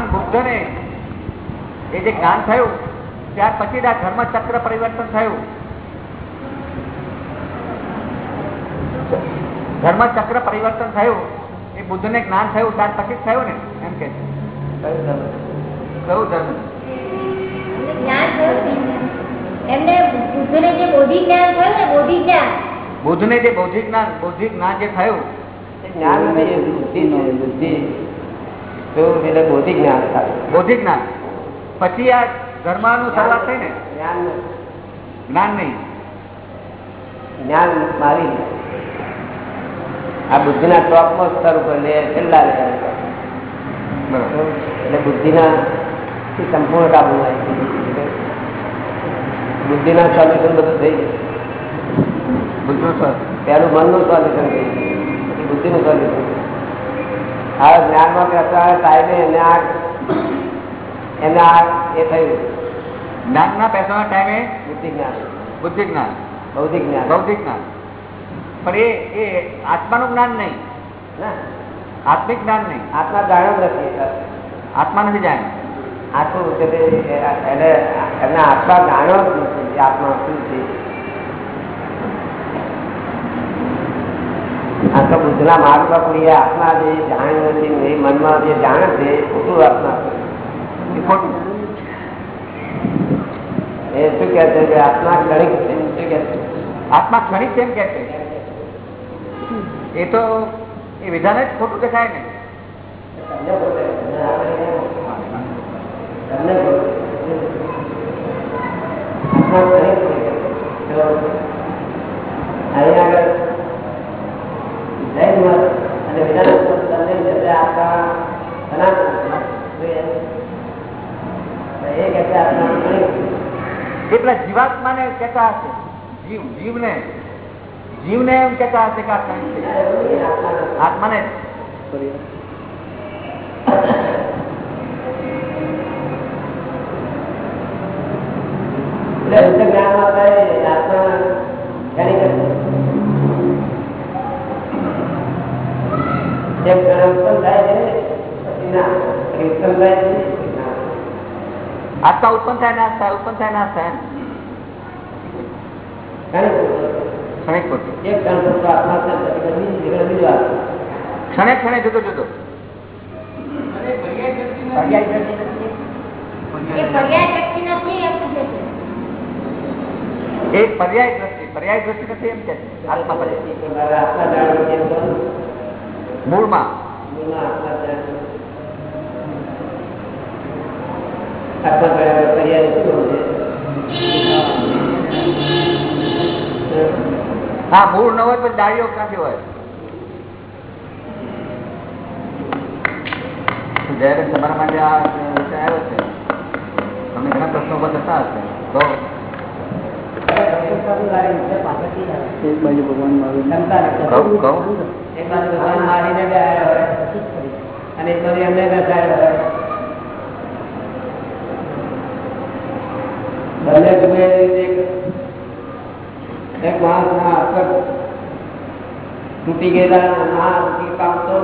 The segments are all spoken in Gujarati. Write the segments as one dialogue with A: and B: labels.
A: બુદ્ધને એ જે જ્ઞાન થયું ત્યાર પછી આ ધર્મ ચક્ર પરિવર્તન થયું. ધર્મ ચક્ર પરિવર્તન થયું એ બુદ્ધને જ્ઞાન થયું ત્યાર પછી જ થયું ને? એમ કે કયું ધર્મ?
B: થયું ને? બોધિ જ્ઞાન
A: બુદ્ધને જે બૌદ્ધિક જ્ઞાન બૌદ્ધિક જ્ઞાન જે થયું
C: જ્ઞાન બુદ્ધિ બુદ્ધિ. એટલે બૌદ્ધિક જ્ઞાન થાય.
A: બૌદ્ધિક જ્ઞાન. પછી આ ધર્મનું શરૂઆત થઈ ને?
C: જ્ઞાન
A: જ્ઞાન નહીં.
C: જ્ઞાન મારી આ બુદ્ધિના ટોપમાં સ્તર ઉપર લે છેલ્લા
A: બરાબર.
C: એટલે બુદ્ધિના સંપૂર્ણ કાબુ બુદ્ધિના સોલ્યુશન બધું થઈ ગયું.
A: બુદ્ધનો
C: પહેલું મનનું સોલ્યુશન થઈ ગયું. બુદ્ધિનું સોલ્યુશન. હવે જ્ઞાનમાં કહેતા ટાઈમે એને આ એને આ એ થયું.
A: જ્ઞાનના પૈસાના ટાઈમે
C: બુદ્ધિ જ્ઞાન
A: બુદ્ધિ જ્ઞાન
C: બૌદ્ધિક જ્ઞાન
A: બૌદ્ધિક જ્ઞાન પણ એ એ આત્માનું જ્ઞાન નહીં. આત્મિક જ્ઞાન નહીં.
C: આત્મા જાણ્યો નથી
A: આત્મા નથી જાણે
C: આત્મા તે એને આત્મા જાણ્યો જ નથી આત્મા શું છે. આ તો બુદ્ધના માર્ગમાં કોઈ આત્મા જે જાણ્યું નથી એ મનમાં જે જાણે છે ખોટું આત્મા
A: એ ખોટું.
C: એ શું કે છે કે આત્મા ક્ષણિક છે? શું કે છે?
A: આત્મા ક્ષણિક કેમ કે છે. એ તો એ વિધાન જ ખોટું દેખાય ને.
C: અહીંયા આગળ અને જશે આત્મા સનાતન છે. એ કહે છે આત્મા ક્ષણિક છે.
A: એટલા જીવાત્માને કહેતા હશે, જીવ, જીવને એમ કેતા હશે કે આત્મા આત્માને
C: એટલે ઉચ્ચ જ્ઞાનમાં થાય આત્મા ક્ષણિક જ છે. જેમ ક્ષણ ઉત્પન્ન થાય છે પછી ના પછી ઉત્પન્ન થાય છે પછી ના.
A: આત્મા ઉત્પન્ન થાય. થાય ઉત્પન્ન થાય
C: એક ક્ષણ.
A: ક્ષણે જુદો જુદો.
C: પર્યાય દ્રષ્ટિ નથી.
B: એ પર્યાય
A: દ્રષ્ટિ પર્યાય દ્રષ્ટિ નથી એમ કે આત્મા? મૂળમાં
C: મૂળમાં આત્મા શું
A: હા મૂળ ન હોય તો ડાળીઓ ક્યાંથી હોય? જયારે તમારા માટે આ વિષય આવ્યો છે તમને ઘણા પ્રશ્નો પર થતા હશે. તો
C: એક બાજુ ભગવાન એક બાજુ ભગવાન મારીને બેહાડ્યા હોય અને એક બાજુ એમને બેસાડ્યા હોય બંને જુએ એક એક માણસના હાથ પર તૂટી ગયેલા ના કાપતો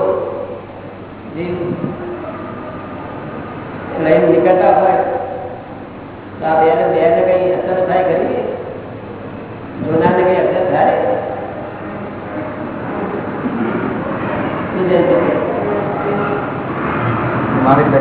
C: જીવ લઈને નીકળતા હોય તો આ બેને બેને કઈ અસર થાય ખરી? જોનાને કઈ અસર થાય?
A: મારી રીતે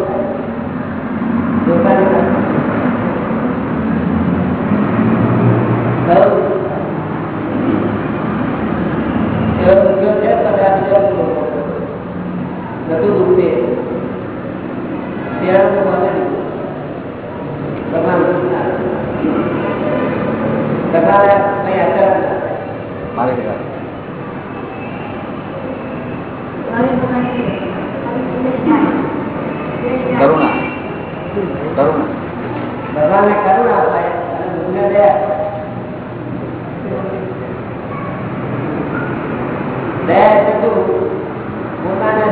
C: બધું રૂપે. ત્યાં તો મને પ્રમાણ પ્રમાણ કઈ આચરણ
A: મારે
C: કરુણા. કરુણા. દયા દયા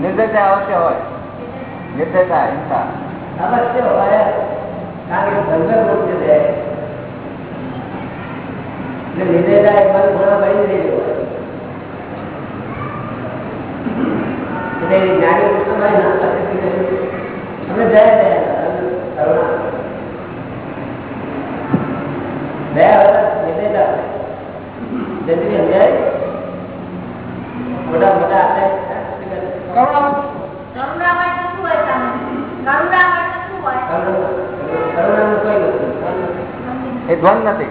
A: નિર્દયતા અવશ્ય હોય. નિર્દયતા હિંસા.
C: અવશ્ય હોય. કારણ કે સંગત રૂપ છે લીધેલા એ મારું ઘણા ભાઈ લીધેલું એટલે જ્ઞાની પુસ્તકભાઈ ના અમે ગયા ગયા કરુણા ગયા વર્ષ લીધેલા જતી સમજાય મોટા મોટા આપણે
B: કરુણા કરુણામાં શું હોય કરુણામાં શું હોય
C: કરુણામાં કોઈ નથી
A: એ ધ્વન નથી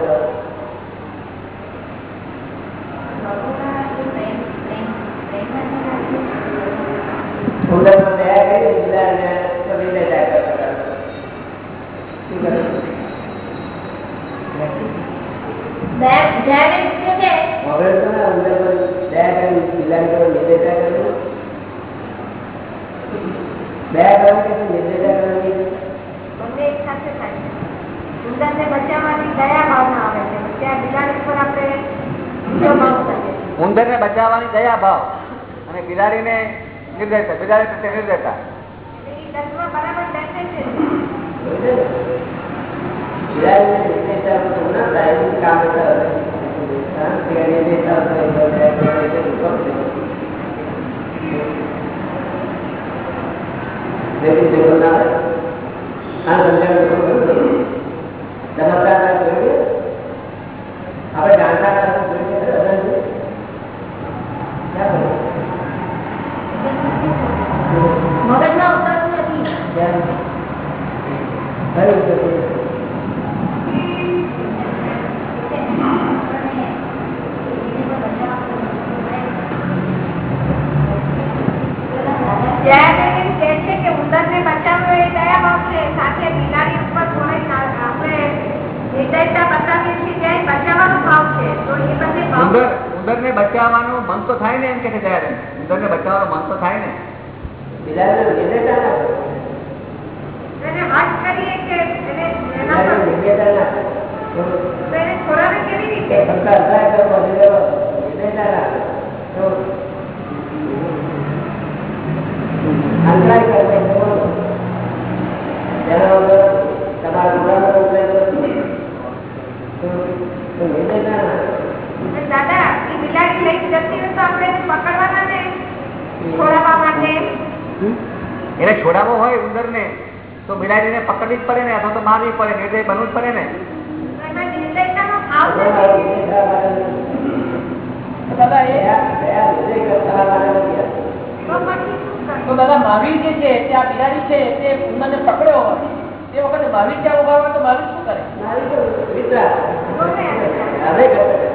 B: તેની ઉંદરને બચાવવાનું
C: મન તો થાય ને
B: એમ કે ત્યારે.
A: ઉંદરને બચાવવાનું મન તો થાય ને.
C: તમારા
B: દાદા બિલાડી લઈ જતી હોય તો આપણે પકડવાના ને છોડાવવા માટે?
A: એને છોડાવવો હોય ઉંદર ને તો બિલાડીને પકડવી જ પડે ને અથવા તો મારવી પડે નિર્દય બનવું જ પડે ને?
D: દાદા મહાવીર જે છે ત્યાં બિલાડી છે તે ઉંદરને પકડ્યો હોય તે વખતે મહાવીર ત્યાં ઊભા હોય તો મહાવીર શું કરે?
C: મહાવીર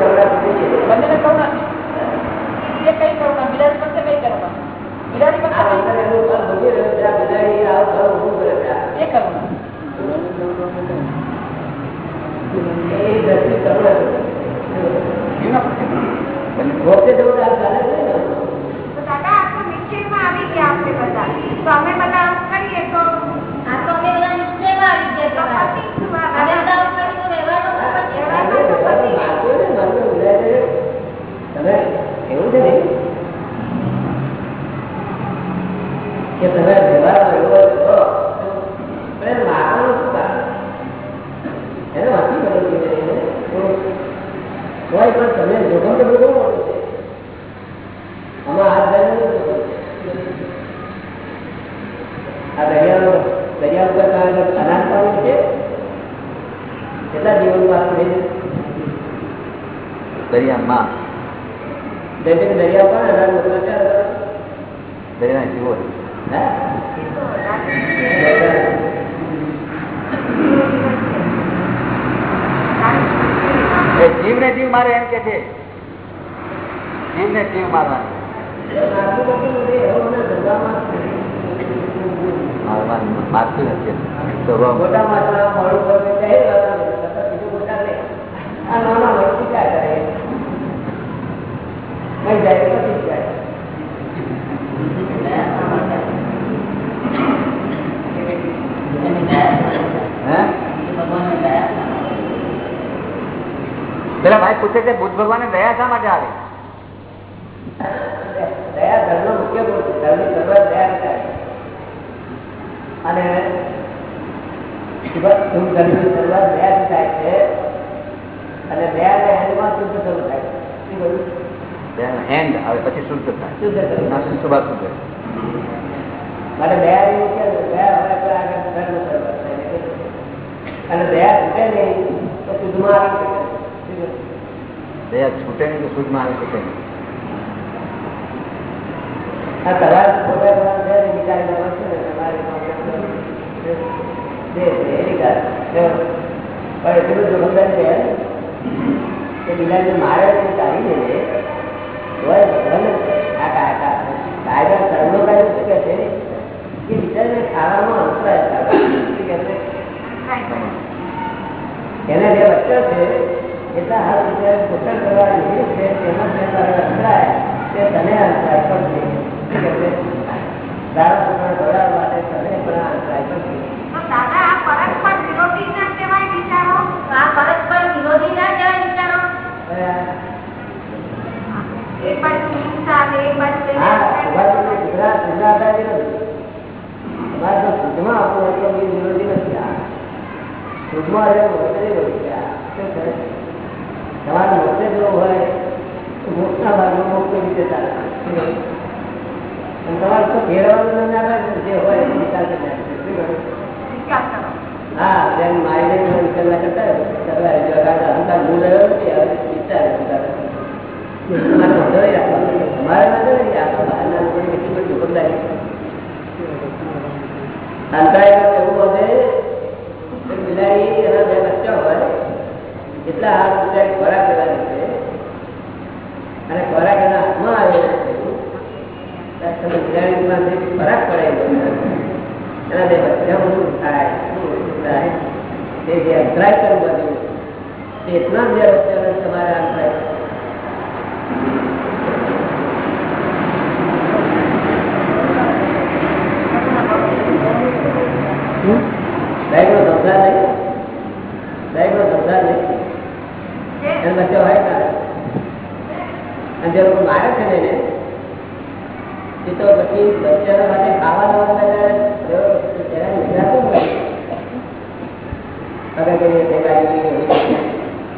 C: બંનેને
D: કરુણા
C: જે કઈ કરુણા બિલાડી પણ કઈ
A: કરુણા બિલાડી
C: પણ
A: એ કરુણા એ દ્રષ્ટિ કરુણા પોતે જવું પેલા ભાઈ પૂછે છે બુદ્ધ ભગવાન દયા શા માટે આવે
C: દયા ધર્મનો મુખ્ય ગુણ છે ધર્મની શરૂઆત દયાથી થાય અને શુભ- શુભ ધર્મની શરૂઆત દયાથી થાય છે અને દયાને એન્ડમાં શુદ્ધ શરૂ થાય શું કહ્યું?
A: દયાનો આવે પછી શુદ્ધ થાય
C: શુદ્ધ.
A: શુદ્ધ
C: માટે દયા એવી છે ને, દયા હવે આગળ ધર્મ શરૂઆત થાય અને દયા છૂટે નહીં તો શુદ્ધમાં આવી શકે?
A: દયા છૂટે નહીં તો શુદ્ધમાં આવી
C: છે કે મારે કાઢી દે કા- કા- કાયદા ધર્મનો કાયદો શું કહે છે? કે બીજાને ખાવામાં અંતરાય? એને જે છે એટલા હાથ બિચારી પોષણ કરવાની રીત છે તેમાં જે તારે અંતરાય તે તને અંતરાય પડશે શું કહે છે? તારા છોકરાને દોડાવવા માટે તને પણ આ અંતરાય પડશે
B: તો દાદા આ પરસ્પર વિરોધી ના કહેવાય વિચારો?
E: આ પરસ્પર વિરોધી ના કહેવાય વિચારો?
B: એક બાજુ હિંસા ને એક બાજુ તેને
C: હા ઉભાથી ગુજરાત ગુજરાત આવી નથી. તમારે તો શુદ્ધમાં આપણું હોય તો એ વિરોધી નથી આ. શુદ્ધમાં રહેવું હોય તો એ વિરોધી છે આ. શું છે? તમારે મોક્ષે જો હોય તો મોક્ષના ભાગમાં મોક્ષ રીતે ચાલે. તમારે તો ફેરવાનું ના આવે જે હોય એ હા જેમ માઇલેજ કરતા કરવા અહંકાર ભૂલ રહ્યો છે હવે વિચાર વિચાર તમારે વાંધો નહીં તમારે વાંધો નહીં આ બહારના લોકોની કેટલી બધી જોખમદારી અંતરાય એવું વધે બિલાડી એના બે બચ્ચા હોય ખોરાક લેવાની છે. અને ખોરાક એના હાથમાં આવેલો છે. તમે બિલાડી પાસે ખોરાક પડે એના જે બચ્ચા શું થાય શું થાય, તે જે અંતરાય કરવું બધું તે એટલા જ બચ્ચાને તમારે અંતરાય સાહેબ નો ધંધા નહીં? સાહેબ નો ધંધા નહીં? એને બચ્ચો હોય તારે અને જે લોકો મારે છે ને એ તો પછી માટે ખાવા લાવવા જરા ગુજરાતું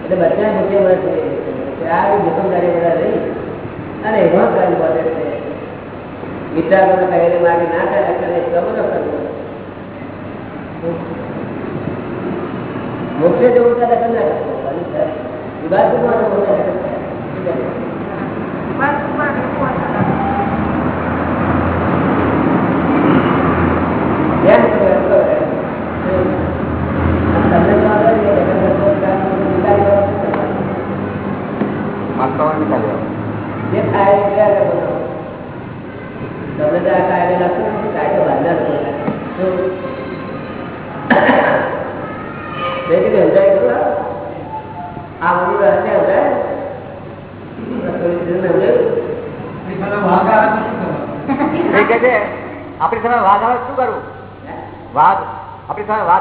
C: એટલે બચ્ચાને મુખ્ય મળે છે આ બી જોખમદારી બધા રહી. અને એમાં કર્મ વધે છે વિચારોને ના થાય કરે બધો કરવો મોક્ષે જવું ત્યારે ના નાખે ব্যর্থ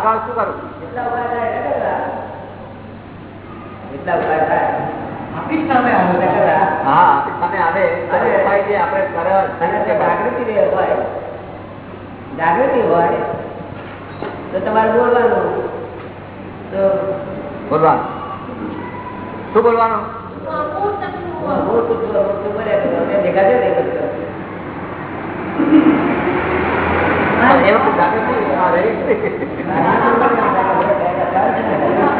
C: ખાવ શું કરું જાગૃતિ બોલવાનું. તો
A: બોલવાનું. શું
C: ના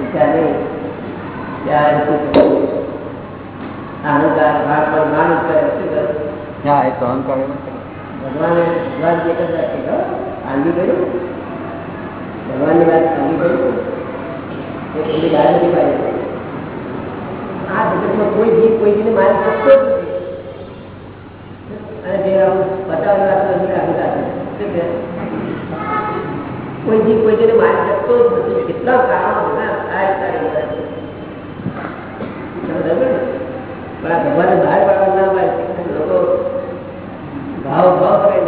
C: વિચારે ભગવાન ભગવાન જે કરતા છે આંગી કર્યું ભગવાનની વાત આંગી કર્યું એ થોડી ગાડી પાડી આ જગતમાં કોઈ જીવ કોઈ જીને મારે આપતો કોઈ જીવ કોઈ જીને મારે આપતો કેટલા કારણો બધા ભગવાન બહાર પાડવા ના પાડે લોકો ભાવ ભાવ કરે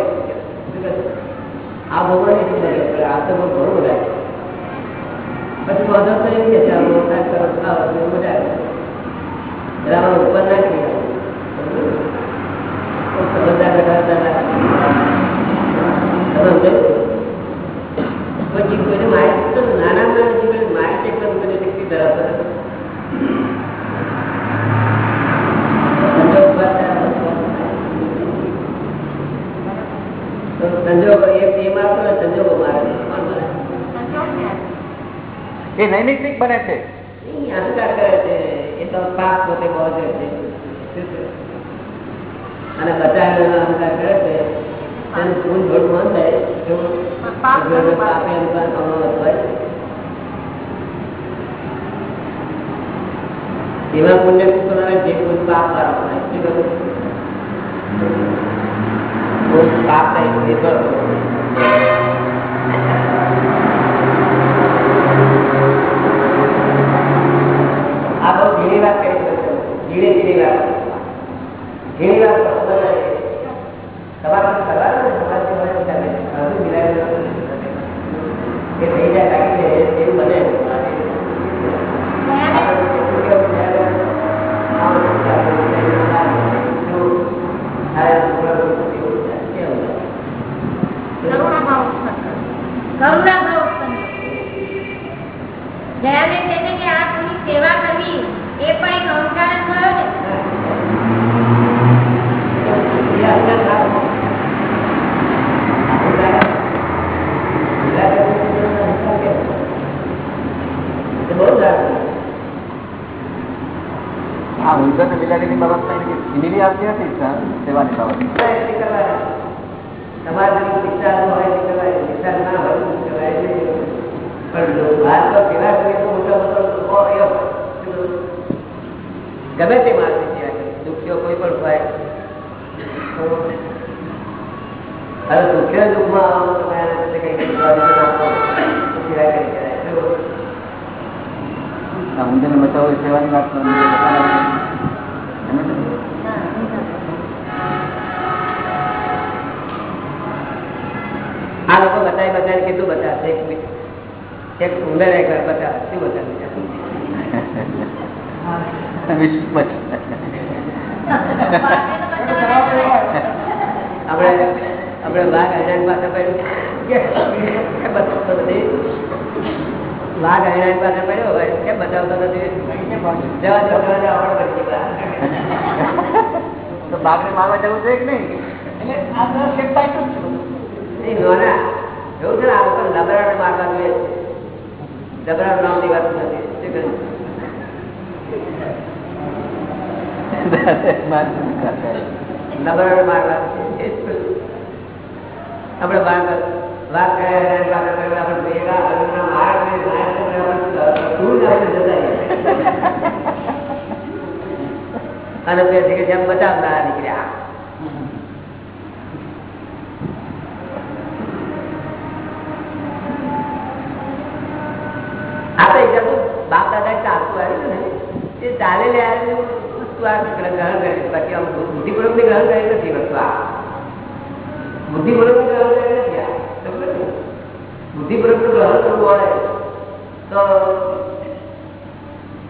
C: આ ભગવાન આ તો બહુ ઘણું બધા પછી બધો તો એવી માહિતી નાના નાના એ મારતો
A: બને છે.
C: અને બધા અહંકાર કરે છે તેને ભૂલ ભરવું અંદાય
B: પાપે
C: અનુભવ એવા પુણ્ય કરનારા જે કોઈ પાપ વાળા હોય શું કહ્યું? કોઈ પાપ થાય એ કરો આ બહુ ઝીણી વાત કરી છે ઝીણી ઝીણી વાત ઝીણી વાત તો ખબર નથી. તમારે તો કરવાનું ને, તમારે તો મને ચાલે. હજુ મિલાવેલું નથી. એ થઈ જાય બાકી છે, એવું બને. આપણે કેટલું કેવું છે, આમ ચાલે, એવું ચાલે. જો, આ થોડું એવું છે, કેવું છે?
B: કરુણા ભાવ ઉત્પન્ન
E: કરુણા ભાવ ઉત્પન્ન દયાબેન કહે છે કે આ કોની સેવા કરવી એ પણ એક અહંકાર જ થયો ને
C: એ અંદર ના હોય. એ બહુ સારું
A: આ ઉંદર ને બિલાડીની બાબતમાં એની ખીલી આવતી હતી સર સેવાની બાબત
C: તમારે વિચાર હોય તે કરાય વિચાર ના હોય તો કરાય નહીં. પણ જો વાત તો કેવા કરીએ તો મોટો મોટો લોકો એવો ગમે તે માણસ સેવા કરે દુખ્યો કોઈ પણ હોય તો હવે દુખ્યો દુઃખમાં આવવાનું તો એને બદલે કંઈ કંઈ જવાબ આપો તો સેવા કરી કરાય બરોબર?
A: આ ઉંદર ને બચાવો એ સેવાની વાત નથી. એમ જ ને?
C: આ લોકો બતાવી બતાવી કેટલું બતાવશે એક મિનિટ. એક ઉંદર એક ઘર બતાવે શું બતાવે
A: વિશ્વ બચ-
C: આપણે આપણે વાઘ હજાર પાસે પડ્યું કેમ બતાવતો નથી વાઘ હજાર પાસે પડ્યો હોય કેમ બતાવતો નથી જવા દો જવા દો આવડે પછી બહાર.
A: તો બાઘને મારવા જવું છે કે નહીં
D: એટલે આ તો સેફતા એટલું જ છે બધું.
C: નહીં નોના એવું છે ને આ લોકો લબરાને મારવા જોઈએ લબરા નામની વાત નથી શું કહ્યું? લબરાને મારવા એ જ પેલું. આપણે આપણે આપણે આપણે જતા. અને પછી કે જેમ બચાવતા નીકળ્યા આ તો એકદમ બાપ દાદા ચાલતું આવ્યું ને, એ ચાલેલી આવેલું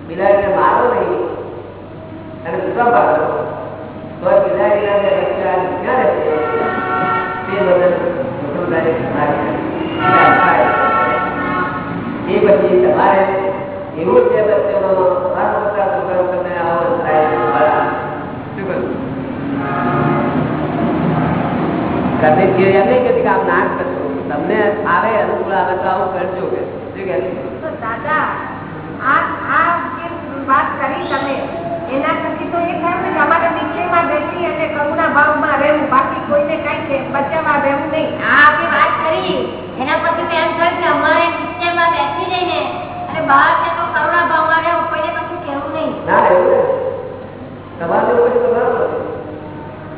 C: બિલાડીને મારો નહીં, અને સુકા પાડો તો બિલાડીના રક્ષા ક્યાં રહેશે, તે બદલ મોટું ડાયરેક્ટ એ પછી તમારે એવું છે તમે તમારા આવો થાય કદી કે એમ નહીં કહેતી કે આમ ના કરશો. તમને આવે અનુકૂળ આવે તો આવું કરજો કે. શું કહે
B: દાદા આ આ વાત કરી તમે એના પછી તો એ થયું કે અમારે નિશ્ચયમાં બેસી અને કરુણા ભાવમાં રહેવું બાકી કોઈને કઈ છે બચાવવા રહેવું નહીં.
E: આ આપણી વાત કરી. એના પછી મેં એમ થયું કે અમારે નિશ્ચયમાં બેસી જઈને અને બહાર છે તો કરુણા ભાવમાં રહેવું કોઈને પછી કહેવું નહીં.
C: ના તમારે કોઈ તમારો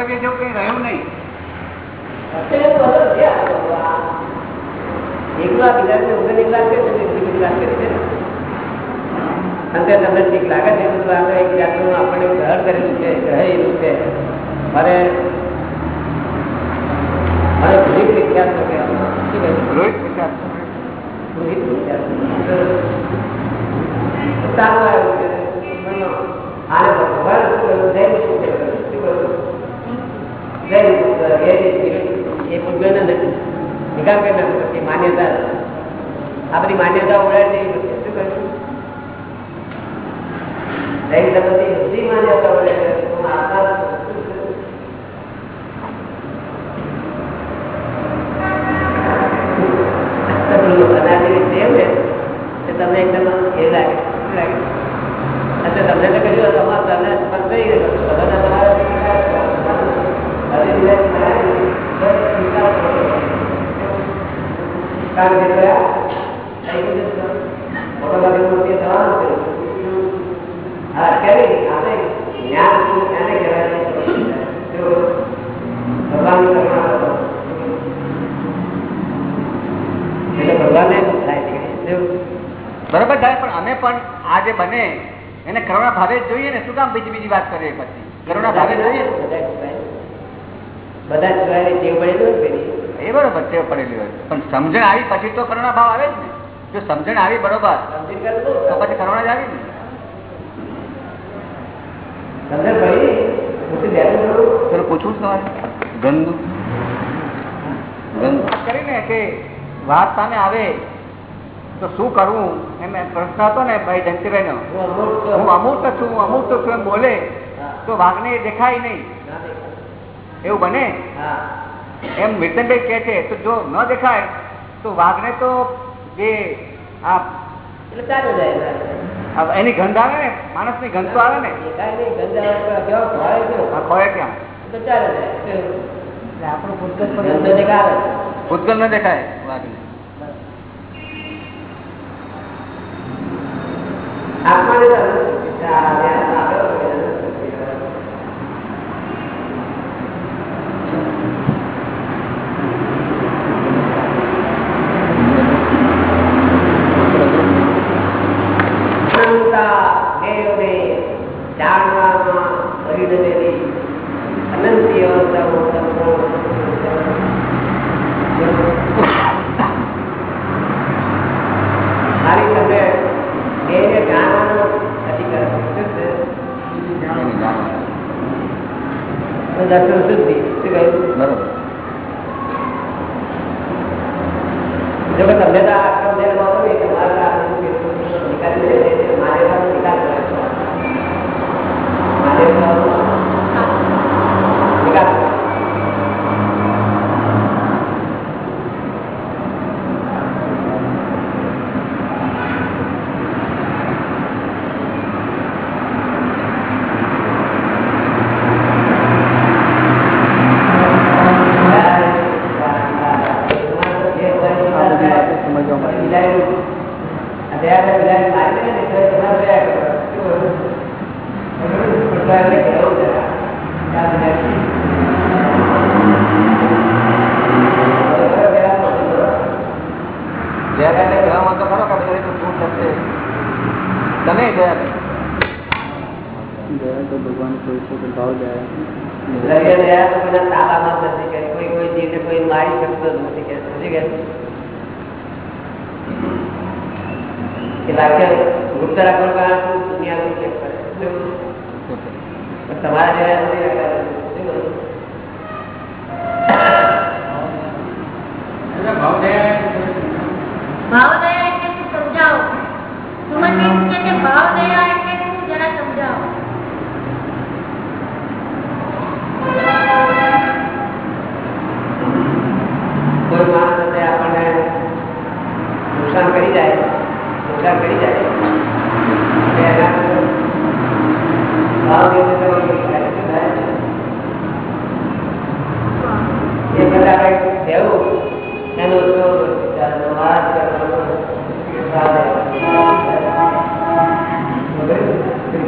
A: પુસ્તકે જેવું કઈ રહ્યું નહીં.
C: એકલા બીજા ઉગર એકલા અંદર તમને ઠીક લાગે છે? આપણે ગ્રહણ કરેલું છે રહેલું છે? નહીં તો પછી બુદ્ધિ માં જતો રહે છે આત્મા
A: પણ સમજણ આવી પછી તો કરુણા ભાવ આવે જ ને. જો સમજણ આવી બરોબર
C: તો
A: પછી કરુણા જ આવી ને. કરીને કે વાત સામે આવે તો શું કરવું એમ પ્રશ્ન હતો ને ભાઈ જયંતિભાઈ નો
C: હું છું
A: હું અમૂર્ત છું એમ બોલે તો વાઘને દેખાય નહીં. એવું બને? એમ મિર્તનભાઈ કે છે તો જો ન દેખાય તો વાઘને તો જે એની ગંધ આવે ને? માણસની? ગંધ તો આવે ને ભૂતગલ ન દેખાય વાઘને.
C: આત્માને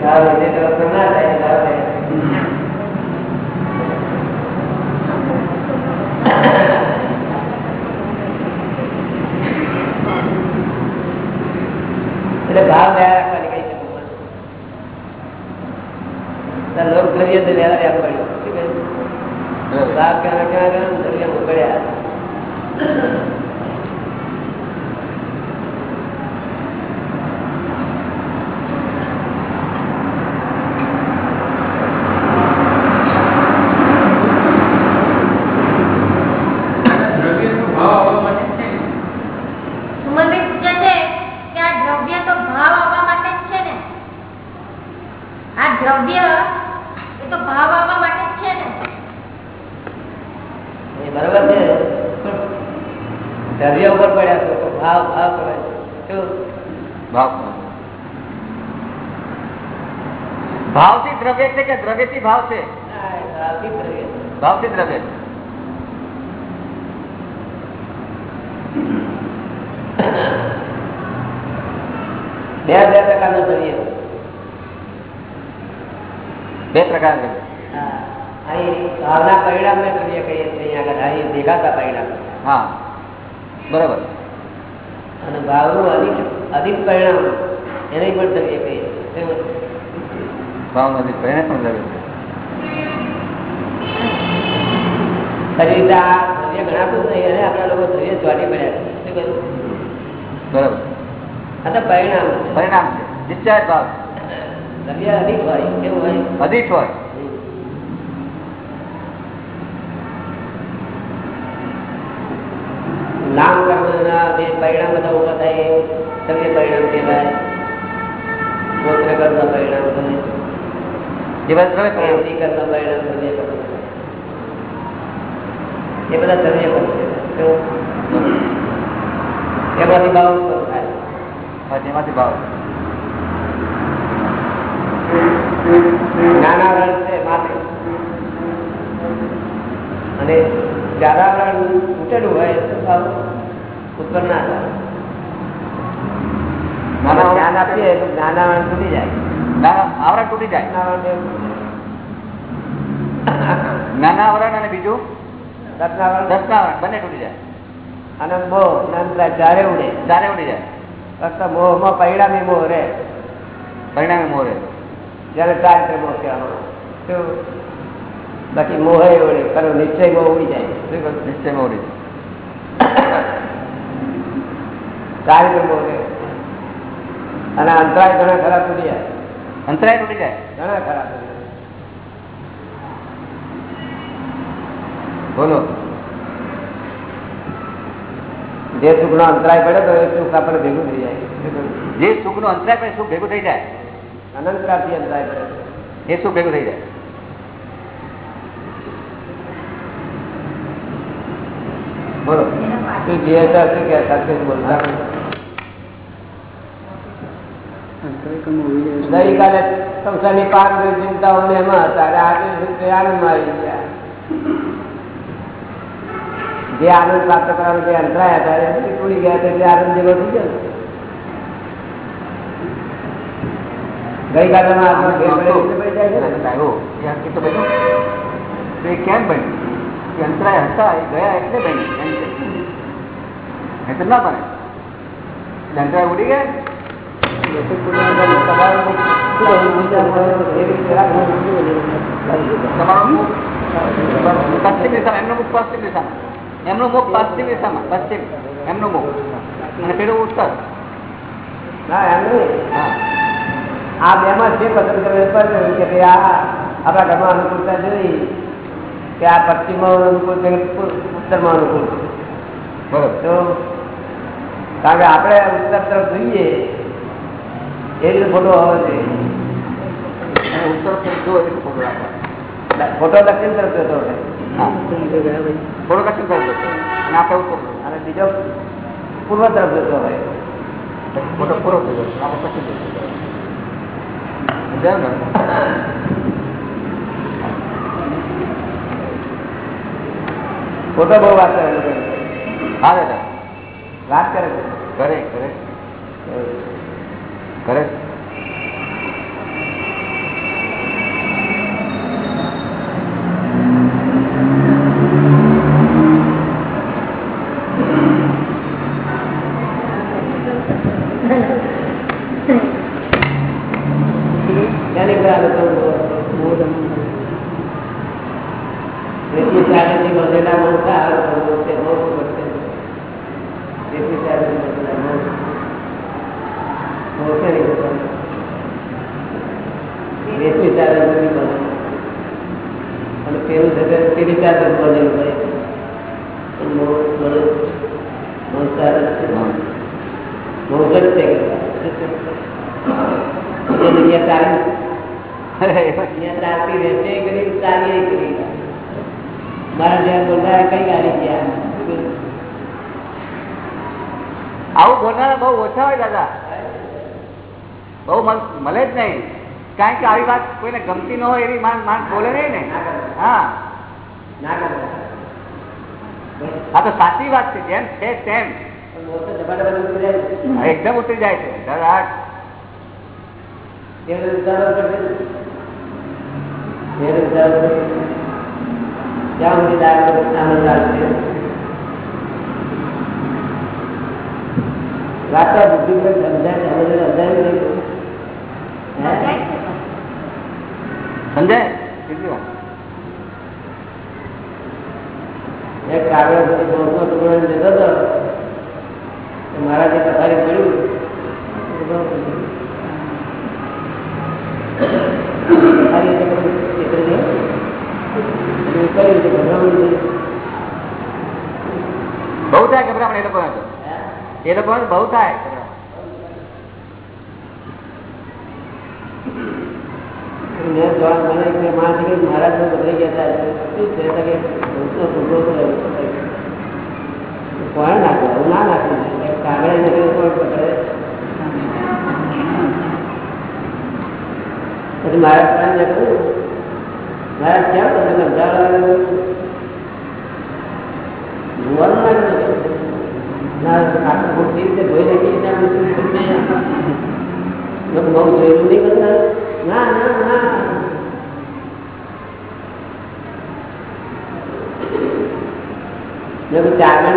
C: ના થાય ભાવ થાય. એટલે ભાવ લેવા રાખવાની કઈ શકું પણ લોક દ્રવ્ય તો લેવા રાખવા પડ્યું શું કહ્યું?
A: બરાબર.
C: ભાવ ક્યાં ક્યાં ગયા દ્રવ્ય મોકલ્યા
D: દ્રવ્યનો ભાવ આવવા માટે જ છે ને.
E: સુમનબેન પૂછે છે કે આ દ્રવ્ય તો ભાવ આવવા માટે જ છે ને આ દ્રવ્ય એ તો ભાવ આવવા માટે જ છે ને
C: એ બરોબર છે પણ દ્રવ્ય ઉપર પડ્યા છો ભાવ ભાવ કરે છે શું
A: ભાવ ભાવથી દ્રવ્ય છે કે દ્રવ્યથી ભાવ છે
C: ભાવથી દ્રવ્ય બે બે પ્રકારનો દ્રવ્ય
A: બે પ્રકાર ને
C: હા અહીં ભાવના પરિણામને દ્રવ્ય કહીએ છીએ. આગળ અહીં દેખાતા પરિણામ.
A: હા. બરાબર.
C: અને ભાવનું અધિક અધિક પરિણામ એને પણ દ્રવ્ય કહીએ છીએ. શું?
A: ભાવ નથી એને પણ દ્રવ્ય
C: અધિક હોય નામ કર્મના જે પરિણામ બધા ઊભા થાય એ પરિણામ કહેવાય. ગોત્ર કર્મ પરિણામ બને
A: એ બધા દ્રવ્ય પરિણામ
C: કેવડી કર્મ પરિણામ કર્મ એ બધા દ્રવ્ય કર્મ છે? એમાંથી ભાવ અને જ્ઞાનાવરણ તૂટેલું હોય તો ભાવ ઉત્પન્ન ના થાય
A: જ્ઞાનાવરણ-
C: જ્ઞાન આપીએ તો જ્ઞાનાવરણ તૂટી જાય.
A: આવરણ તૂટી જાય.
C: નાના
A: આવરણ અને બીજું?
C: રત્નાવરણ
A: બંને તૂટી જાય.
C: અને મોહ ચારે ઉડે.
A: ચારે ઉડી જાય.
C: ફક્ત મોહમાં પરિણામી મોહ રહે.
A: પરિણામે મોરે
C: જયારે ચારિત્ર મોહ. શું? બાકી મોહ ઉડે ખરો નિશ્ચય મોહ ઉડી જાય?
A: નિશ્ચયમાં ઉડી જાય.
C: ચારિત્ર મોહ રે અને અંતરાય ઘણા ખરાબ તૂટી જાય.
A: અંતરાય તૂટી જાય.
C: ઘણા ખરાબ
A: બોલો.
C: જે સુખ નો અંતરાય પડે તો એ સુખ આપણે ભેગું થઈ જાય.
A: જે સુખ નો અંતરાય પડે સુખ ભેગું થઈ જાય.
C: અનંતકાળથી અંતરાય પડે.
A: એ સુખ ભેગું થઈ જાય. બોલો.
C: તું જે હતા શું કહેતા બોલતા ગઈકાલે સંસારની પાક ચિંતાઓને એમાં હતા આજે આનંદમાં આવી ગયા જે આનંદ પ્રાપ્ત કરવાનો જે અંતરાય હતા એ બધી ગયા એટલે આનંદ જેવો થઈ ગયો ગઈકાલે માં આત્મા ભેળ પડે એટલે પડી જાય છે ને.
A: આવ્યો. એ આ બન્યું? તો એ કેમ બન્યું કે અંતરાય હતા એ ગયા એટલે બન્યું એમ છે. ના બને એટલે અંતરાય ઉડી ગયા પશ્ચિમ દિશામાં એમનો મુખ પશ્ચિમ દિશામાં એમનો મુખ પશ્ચિમ દિશામાં પશ્ચિમ એમનો મુખ અને પેલું ઉત્તર
C: આ બે માં જે પસંદ કરે કે આ આપણા ઘરમાં અનુકૂળતા જોઈ કે આ પશ્ચિમમાં અનુકૂળ છે ઉત્તરમાં અનુકૂળ છે.
A: બરોબર
C: તો કારણ કે આપણે ઉત્તર તરફ જોઈએ એ રીતે ફોટો હોવો જોઈએ
A: ઉત્તર ફોટો રાખવાનો
C: ફોટો દક્ષિણ તરફ જતો
A: થોડો દક્ષિણ તરફ જતો અને આપણે ઉત્તર.
C: અને બીજો પૂર્વ તરફ જતો હોય.
A: ફોટો પૂરો આપણે પશ્ચિમ જતો.
C: ફોટો બહુ વાત કરે.
A: હા દાદા.
C: વાત કરે છે.
A: કરે કરે કરે
C: ત્યાંની પર આ લોકો એટલી ચારેથી બધેલા મોટા આ લોકો છે, બહુ મોટે. એટલી ચારેથી બધેલા મોટા. મોટે નહીં બધા. એટલી ચારે બધી બને. અને પેલું છે તે પેલી ચારે બનેલું હોય. એ બહુ- બહુ- બહુ સારા છે. બહુ જ છે. દુનિયા ચાલી ચાલતી રહેશે કરી ચાલીએ કરી મારા જેવા બોલનારા કઈ ગાડી ગયા
A: આવું બોલનારા બહુ ઓછા હોય દાદા. બહુ મળે જ નહીં. કારણ કે આવી વાત કોઈને ગમતી ન હોય એવી માન માન બોલે નહીં ને. હા. આ તો સાચી વાત છે. જેમ છે તેમ. એકદમ ઉતરી જાય છે.
C: બુદ્ધિ સમજાય સમજાય. એક કાગળ દોઢસો ટુકડો લીધો હતો મારા જે પથારી પડ્યું.
A: બહુ થાય ગભરામણ એ
C: લોકો?
A: એ લોકો બહુ થાય
C: મહારાજ બદલાઈ ગયા હતા શું છે તો કે દોઢસો ટુકડો તો લેવો પડે. કોણ નાખે હું ના નાખું કાગળ નાખે કોણ પકડે પછી મારા પ્રાણ ને કહ્યું મારા ક્યાં તમે સમજાવવા ભૂવાનું ના કર્યું ના, આખું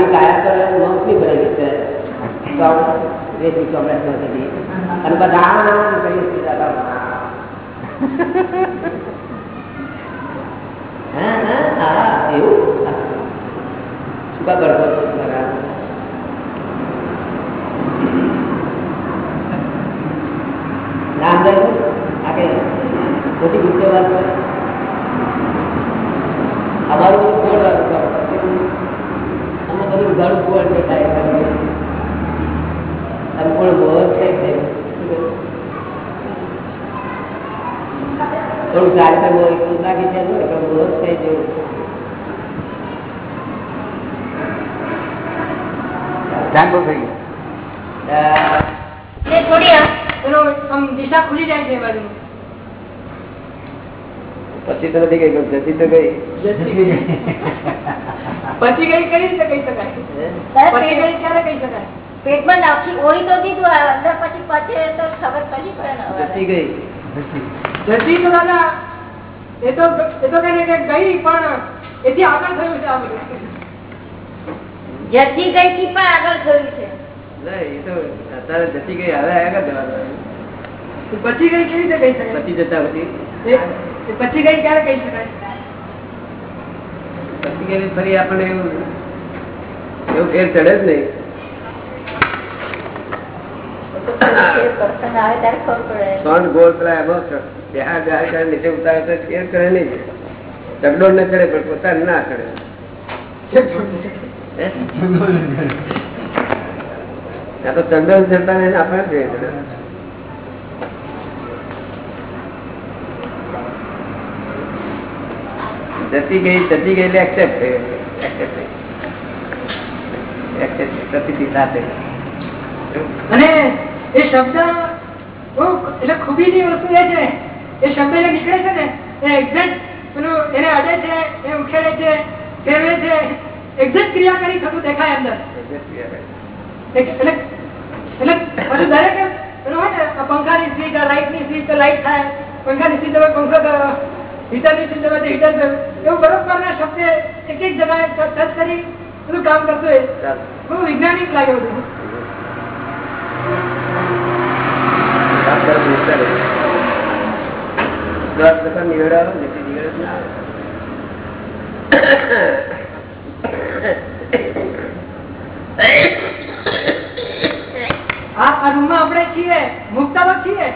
C: કાયા તો મોક્ષની છે. ચોક- રેતી ચોકલેટ નથી અને બધા આમ અમારું બધું ઘણું ગોળ દેખાય અને કોણ ગોળ છે તે થોડું ચાલતા ગોળ એટલું નાખી છે ને એટલે ગોળ છે
A: ધ્યાન બહુ થઈ ગયું.
C: આ.
E: થોડી આ
D: દિશા ખુલી જાય છે બાજુ.
C: પછી તો નથી ગઈ જતી તો ગઈ.
D: પછી કઈ કઈ રીતે કહી શકાય. પછી કહી શકાય.
E: પેટમાં નાખી ઓળી તો કીધું અંદર પછી તો ખબર પડી પડે
C: જતી ગઈ.
D: જતી તો દાદા એ તો એ તો ગઈ પણ એથી આગળ થયું છે આ બધું.
E: જતી ગઈ થી પણ આગળ થયું છે.
C: નહીં એ તો અત્યારે જતી ગઈ હવે આગળ જવાનું
D: પછી ગઈ કેવી રીતે કહી શકાય?
C: પછી જતા પછી.
D: પછી ગઈ ક્યારે કહી શકાય?
C: પછી ગઈ ફરી આપણને એવું એવું ફેર ચડે જ નહીં.
E: તો પછી પ્રસંગ આવે ત્યારે ખબર પડે.
C: ગોળ પેલા એમાં જતી ગઈ, જતી એટલે એક્સેપ્ટ થઈ એક્સેપ્ટ સાથે
D: અને એ શબ્દ એટલે ખૂબીની વસ્તુ એ છે એ શબ્દ જે નીકળે છે ને એ એક્ઝેક્ટ પેલું એને અડે છે એ ઉખેડે છે ફેરવે છે એક્ઝેક્ટ ક્રિયા કરી થતું દેખાય અંદર. એટલે એટલે દરેક પેલું હોય ને પંખાની સ્વીચ આ લાઇટની સ્વિચ તો લાઇટ થાય પંખાની સ્વિચ હવે પંખો હીટરની સ્વિચ તમે હીટર કરો એવું બરોબર ના શબ્દ એક એક જગાએ ટચ કરી બધું કામ કરતું હોય. બહુ વૈજ્ઞાનિક લાગે બધું.
C: દસ ટકા નિવેડો આવે ને તે ના
D: આ રૂમમાં આપણે છીએ મુક્તા છીએ.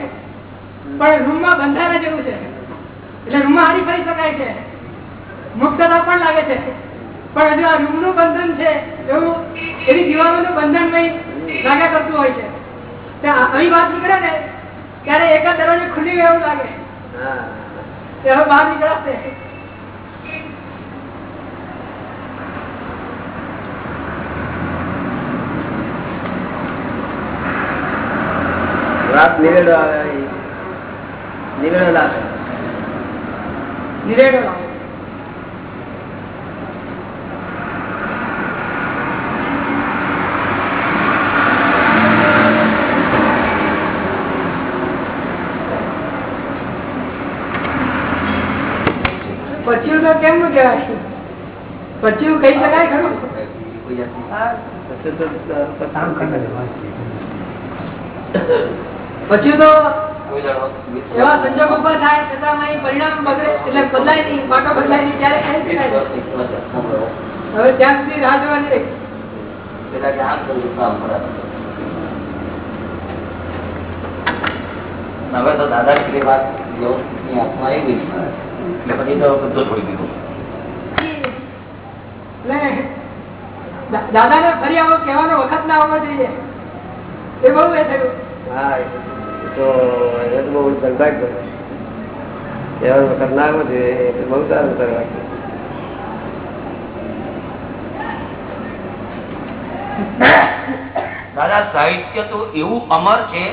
D: પણ રૂમમાં બંધારા જેવું છે. એટલે રૂમમાં હારી ફરી છે. મુક્તતા પણ લાગે છે. પણ હજુ આ રૂમનું બંધન છે, એવું એવી દિવાલોનું બંધન કઈ લાગ્યા કરતું હોય છે. અહીં વાત નીકળે ને, ત્યારે એકાદ દરવાજો ખુલી ગયો લાગે.
C: હા
D: કે હવે બહાર નીકળાશે
C: રાત નિવેડો આવે એ નિવેડો લાગે
D: નિરેડો લાગે નું કહેવાય? પચ્યું કહી શકાય ખરું?
C: પછી તો
D: એવા સંજોગ પર થાય, છતાં પરિણામ બગડે, એટલે બદલાય નહીં પાટો બદલાય નહીં, ત્યારે હવે ત્યાં સુધી રાહ જોવાની રહી.
F: હવે તો દાદાશ્રી વાત હાથમાં આવી ગઈ એટલે પછી તો બધું છોડી દીધું
D: એટલે ને ફરી આવો કહેવાનો વખત ના આવવો જોઈએ. એ બહુ એ થયું.
C: હા તો એને તો બહુ દરબાર એવા વખત ના આવ્યો છે એ બહુ સારું કરવા
F: દાદા સાહિત્ય તો એવું અમર છે.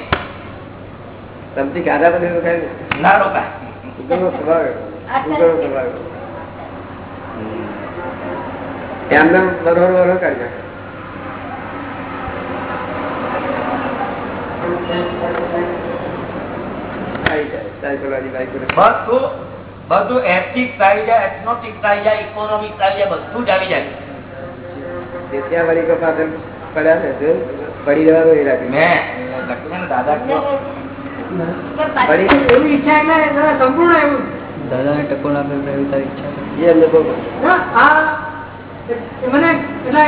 C: તમથી કાઢા પછી રોકાય
F: ના? રોકાય.
C: સ્વભાવ સ્વભાવ. એમને કરી નાખે.
F: બધું એથિક જાય જાય જાય બધું જ આવી જાય.
C: ત્યાં વળી પડ્યા ને પડી જવાનું એ રાખે.
F: મેં લખ્યું છે ને દાદા
D: ઈચ્છા દાદા ને એવું
A: દાદાને ટકોર આપે એવી તારી ઈચ્છા
D: મને એટલે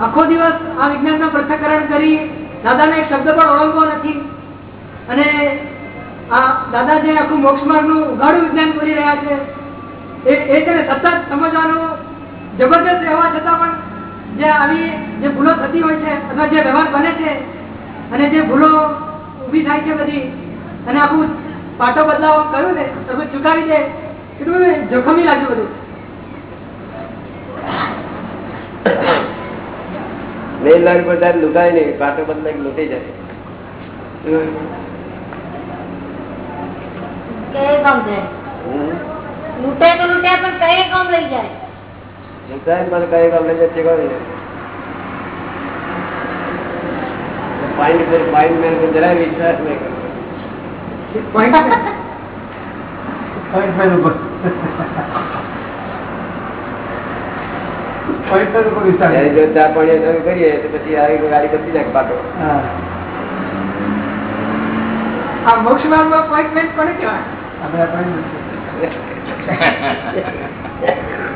D: આખો દિવસ આ વિજ્ઞાનનું પૃથ્થકરણ કરી દાદાને એક શબ્દ પણ ઓળંગવો નથી. અને આ દાદા જે આખું મોક્ષ માર્ગનું ઉઘાડું વિજ્ઞાન કરી રહ્યા છે, એ એ છે સતત સમજવાનું જબરદસ્ત રહેવા છતાં પણ જે આવી જે ભૂલો થતી હોય છે અથવા જે વ્યવહાર બને છે અને જે ભૂલો ઊભી થાય છે બધી અને આખું પાટો બદલાવ કર્યું ને તમે ચુકાવી દે, એટલું જોખમી લાગ્યું બધું.
C: મેઇન લાઈન પર ત્યારે લૂંટાય નહીં પાટો બદલાઈ લૂંટી જાય. ચા પાણી શરૂ કરીએ તો પછી આવી ગાડી બચી જાય પાટો
D: આ મોક્ષ પોઈન્ટમેન્ટ કોને કહેવાય?